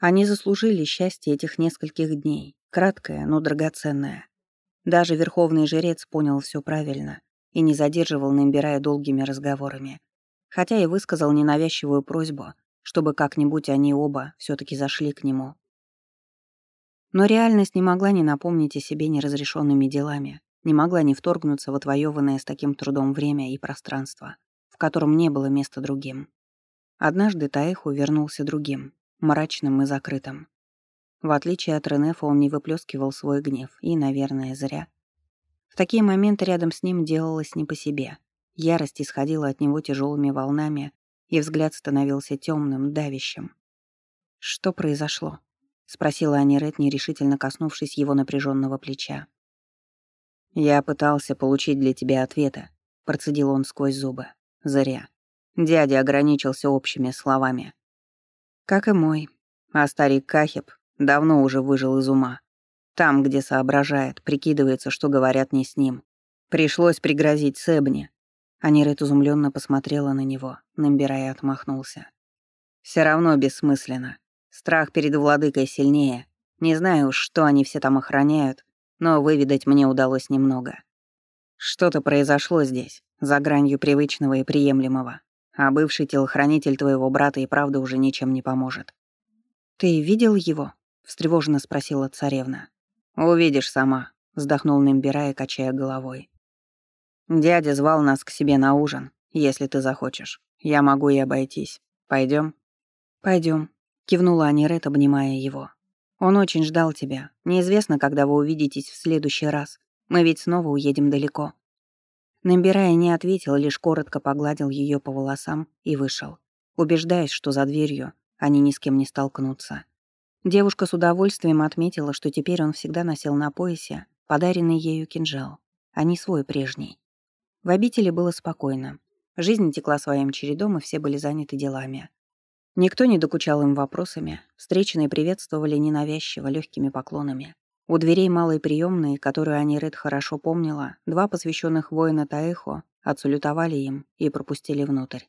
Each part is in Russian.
Они заслужили счастье этих нескольких дней, краткое, но драгоценное. Даже верховный жрец понял все правильно и не задерживал Нембирая долгими разговорами, хотя и высказал ненавязчивую просьбу, чтобы как-нибудь они оба все таки зашли к нему. Но реальность не могла не напомнить о себе неразрешенными делами, не могла не вторгнуться в отвоеванное с таким трудом время и пространство, в котором не было места другим. Однажды Таэху вернулся другим, мрачным и закрытым. В отличие от Ренефа он не выплескивал свой гнев, и, наверное, зря. В такие моменты рядом с ним делалось не по себе. Ярость исходила от него тяжелыми волнами, и взгляд становился темным, давящим. «Что произошло?» — спросила Анирет, нерешительно коснувшись его напряженного плеча. «Я пытался получить для тебя ответа», — процедил он сквозь зубы. «Зря. Дядя ограничился общими словами. Как и мой. А старик Кахеб давно уже выжил из ума. Там, где соображает, прикидывается, что говорят не с ним. Пришлось пригрозить Себне. Анирет изумленно посмотрела на него, Намбирая отмахнулся. Все равно бессмысленно. Страх перед владыкой сильнее. Не знаю уж, что они все там охраняют, но выведать мне удалось немного. Что-то произошло здесь, за гранью привычного и приемлемого, а бывший телохранитель твоего брата и правда уже ничем не поможет. «Ты видел его?» — встревоженно спросила царевна. «Увидишь сама», — вздохнул Нембирая, качая головой. «Дядя звал нас к себе на ужин, если ты захочешь. Я могу и обойтись. Пойдем? Пойдем, кивнула Анирет, обнимая его. Он очень ждал тебя. Неизвестно, когда вы увидитесь в следующий раз. Мы ведь снова уедем далеко». Намбирая не ответил, лишь коротко погладил ее по волосам и вышел, убеждаясь, что за дверью они ни с кем не столкнутся. Девушка с удовольствием отметила, что теперь он всегда носил на поясе подаренный ею кинжал, а не свой прежний. В обители было спокойно. Жизнь текла своим чередом, и все были заняты делами. Никто не докучал им вопросами, встреченные приветствовали ненавязчиво, легкими поклонами. У дверей малой приемной, которую Аниред хорошо помнила, два посвященных воина Таэхо отсалютовали им и пропустили внутрь.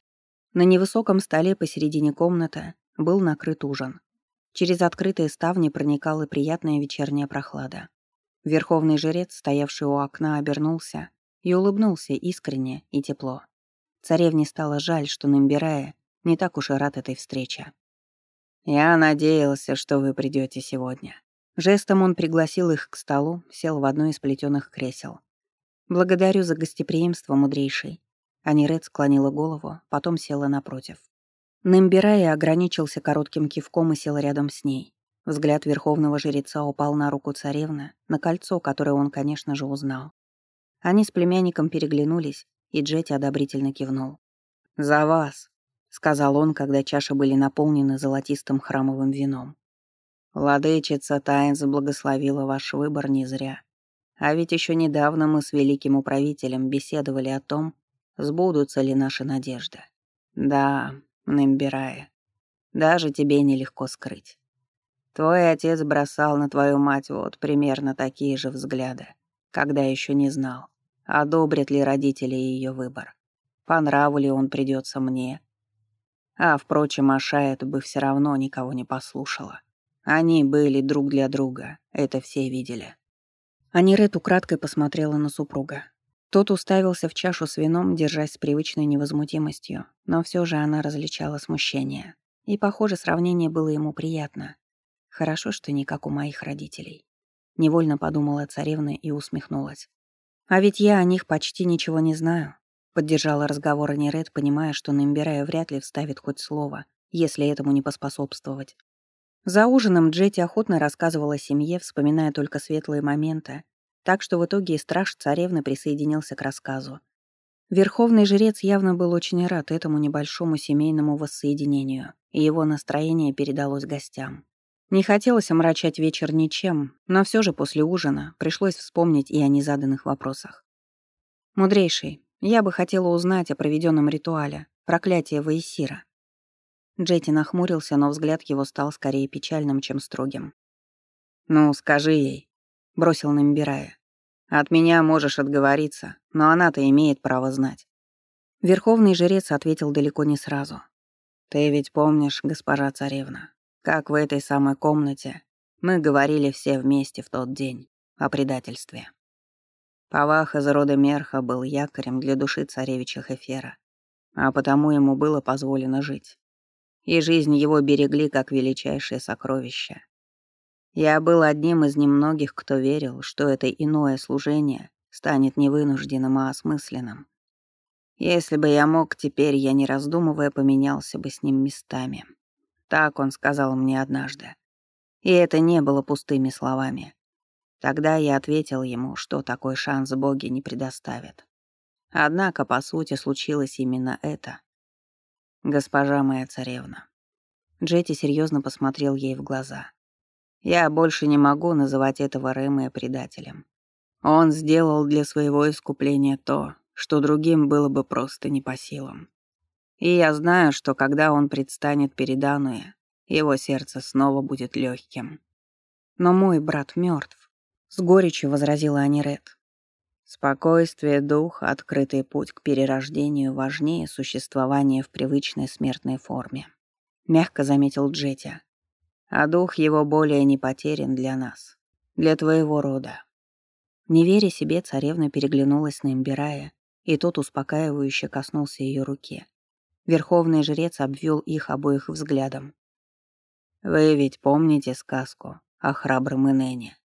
На невысоком столе посередине комнаты был накрыт ужин. Через открытые ставни проникала приятная вечерняя прохлада. Верховный жрец, стоявший у окна, обернулся и улыбнулся искренне и тепло. Царевне стало жаль, что Намбирая не так уж и рад этой встрече. «Я надеялся, что вы придете сегодня». Жестом он пригласил их к столу, сел в одно из плетеных кресел. «Благодарю за гостеприимство, мудрейший». Аниред склонила голову, потом села напротив. Намбирая ограничился коротким кивком и сел рядом с ней. Взгляд верховного жреца упал на руку царевны, на кольцо, которое он, конечно же, узнал. Они с племянником переглянулись, и Джетти одобрительно кивнул. «За вас!» сказал он, когда чаши были наполнены золотистым храмовым вином. «Владычица Таинс благословила ваш выбор не зря. А ведь еще недавно мы с великим управителем беседовали о том, сбудутся ли наши надежды. Да, Нембирая, даже тебе нелегко скрыть. Твой отец бросал на твою мать вот примерно такие же взгляды, когда еще не знал, одобрят ли родители ее выбор, по нраву ли он придется мне, а, впрочем, Ашаэт бы все равно никого не послушала. Они были друг для друга, это все видели. Анирет украдкой посмотрела на супруга. Тот уставился в чашу с вином, держась с привычной невозмутимостью, но все же она различала смущение. И, похоже, сравнение было ему приятно. Хорошо, что не как у моих родителей. Невольно подумала царевна и усмехнулась. А ведь я о них почти ничего не знаю. Поддержала разговор Нерет, понимая, что Намбирая вряд ли вставит хоть слово, если этому не поспособствовать. За ужином Джетти охотно рассказывала семье, вспоминая только светлые моменты, так что в итоге и страж царевны присоединился к рассказу. Верховный жрец явно был очень рад этому небольшому семейному воссоединению, и его настроение передалось гостям. Не хотелось омрачать вечер ничем, но все же после ужина пришлось вспомнить и о незаданных вопросах. «Мудрейший, я бы хотела узнать о проведенном ритуале, проклятие Ваесира. Джетти нахмурился, но взгляд его стал скорее печальным, чем строгим. «Ну, скажи ей», — бросил Намбирая. «От меня можешь отговориться, но она-то имеет право знать». Верховный жрец ответил далеко не сразу. «Ты ведь помнишь, госпожа царевна, как в этой самой комнате мы говорили все вместе в тот день о предательстве. Павах из рода Мерха был якорем для души царевича Хефера, а потому ему было позволено жить. И жизнь его берегли как величайшее сокровище. Я был одним из немногих, кто верил, что это иное служение станет не вынужденным, а осмысленным. Если бы я мог, теперь я, не раздумывая, поменялся бы с ним местами. Так он сказал мне однажды. И это не было пустыми словами. Тогда я ответил ему, что такой шанс боги не предоставят. Однако, по сути, случилось именно это. Госпожа моя царевна. Джетти серьезно посмотрел ей в глаза. Я больше не могу называть этого Рэма предателем. Он сделал для своего искупления то, что другим было бы просто не по силам. И я знаю, что когда он предстанет перед Ануэ, его сердце снова будет легким. Но мой брат мертв. С горечью возразила Аниред. Спокойствие духа, открытый путь к перерождению важнее существования в привычной смертной форме. Мягко заметил Джетти. А дух его более не потерян для нас, для твоего рода. Не веря себе, царевна переглянулась на Имбирая, и тот успокаивающе коснулся ее руки. Верховный жрец обвел их обоих взглядом. «Вы ведь помните сказку о храбром Инене?»